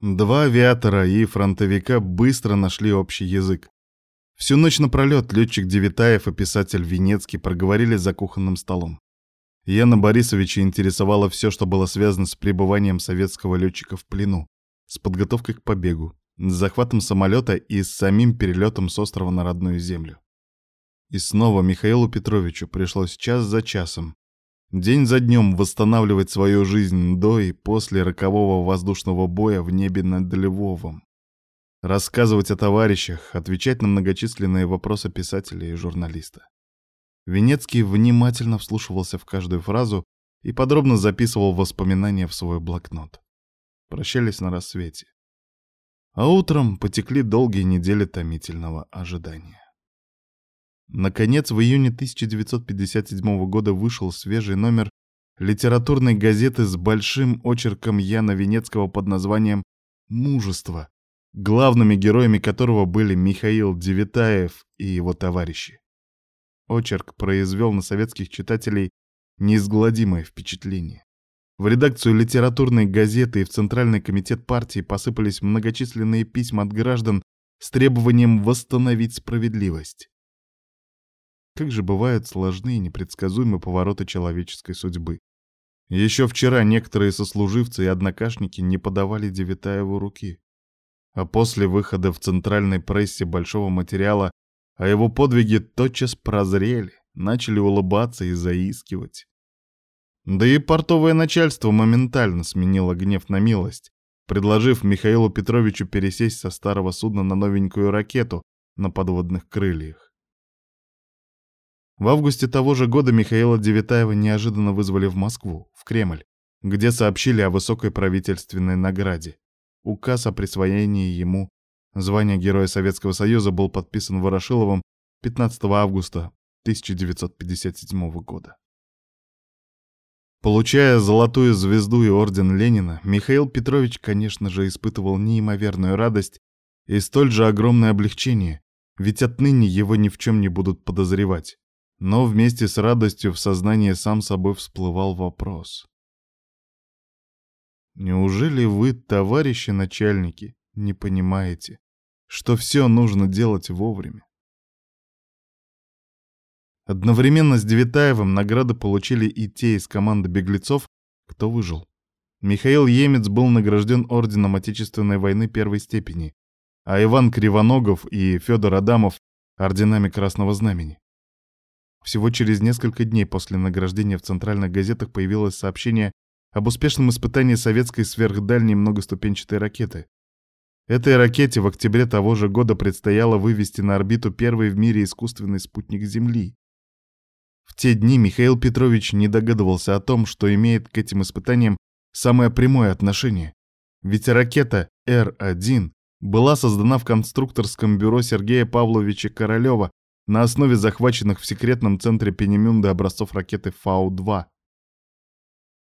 Два авиатора и фронтовика быстро нашли общий язык. Всю ночь напролет летчик Девитаев и писатель Венецкий проговорили за кухонным столом. Яна Борисовича интересовало все, что было связано с пребыванием советского летчика в плену, с подготовкой к побегу, с захватом самолета и с самим перелетом с острова на родную землю. И снова Михаилу Петровичу пришлось час за часом, день за днем восстанавливать свою жизнь до и после рокового воздушного боя в небе над Львовом. Рассказывать о товарищах, отвечать на многочисленные вопросы писателя и журналиста. Венецкий внимательно вслушивался в каждую фразу и подробно записывал воспоминания в свой блокнот. Прощались на рассвете. А утром потекли долгие недели томительного ожидания. Наконец, в июне 1957 года вышел свежий номер литературной газеты с большим очерком Яна Венецкого под названием «Мужество», главными героями которого были Михаил Девитаев и его товарищи. Очерк произвел на советских читателей неизгладимое впечатление. В редакцию литературной газеты и в Центральный комитет партии посыпались многочисленные письма от граждан с требованием восстановить справедливость. Как же бывают сложны и непредсказуемы повороты человеческой судьбы. Еще вчера некоторые сослуживцы и однокашники не подавали Девитаеву руки. А после выхода в центральной прессе большого материала а его подвиги тотчас прозрели, начали улыбаться и заискивать. Да и портовое начальство моментально сменило гнев на милость, предложив Михаилу Петровичу пересесть со старого судна на новенькую ракету на подводных крыльях. В августе того же года Михаила Девятаева неожиданно вызвали в Москву, в Кремль, где сообщили о высокой правительственной награде. Указ о присвоении ему Звание Героя Советского Союза был подписан Ворошиловым 15 августа 1957 года. Получая золотую звезду и орден Ленина, Михаил Петрович, конечно же, испытывал неимоверную радость и столь же огромное облегчение, ведь отныне его ни в чем не будут подозревать. Но вместе с радостью в сознании сам собой всплывал вопрос. Неужели вы, товарищи начальники, не понимаете, что все нужно делать вовремя. Одновременно с Девитаевым награды получили и те из команды беглецов, кто выжил. Михаил Емец был награжден Орденом Отечественной войны первой степени, а Иван Кривоногов и Федор Адамов — орденами Красного Знамени. Всего через несколько дней после награждения в центральных газетах появилось сообщение об успешном испытании советской сверхдальней многоступенчатой ракеты. Этой ракете в октябре того же года предстояло вывести на орбиту первый в мире искусственный спутник Земли. В те дни Михаил Петрович не догадывался о том, что имеет к этим испытаниям самое прямое отношение. Ведь ракета Р-1 была создана в конструкторском бюро Сергея Павловича Королева на основе захваченных в секретном центре Пенемюнда образцов ракеты Фау-2.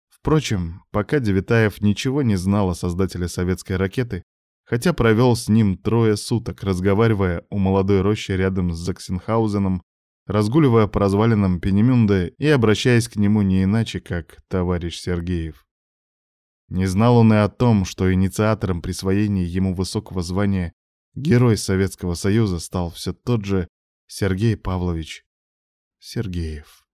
Впрочем, пока Девитаев ничего не знал о создателе советской ракеты, хотя провел с ним трое суток, разговаривая у молодой рощи рядом с Заксенхаузеном, разгуливая по развалинам Пенемюнда и обращаясь к нему не иначе, как товарищ Сергеев. Не знал он и о том, что инициатором присвоения ему высокого звания Герой Советского Союза стал все тот же Сергей Павлович Сергеев.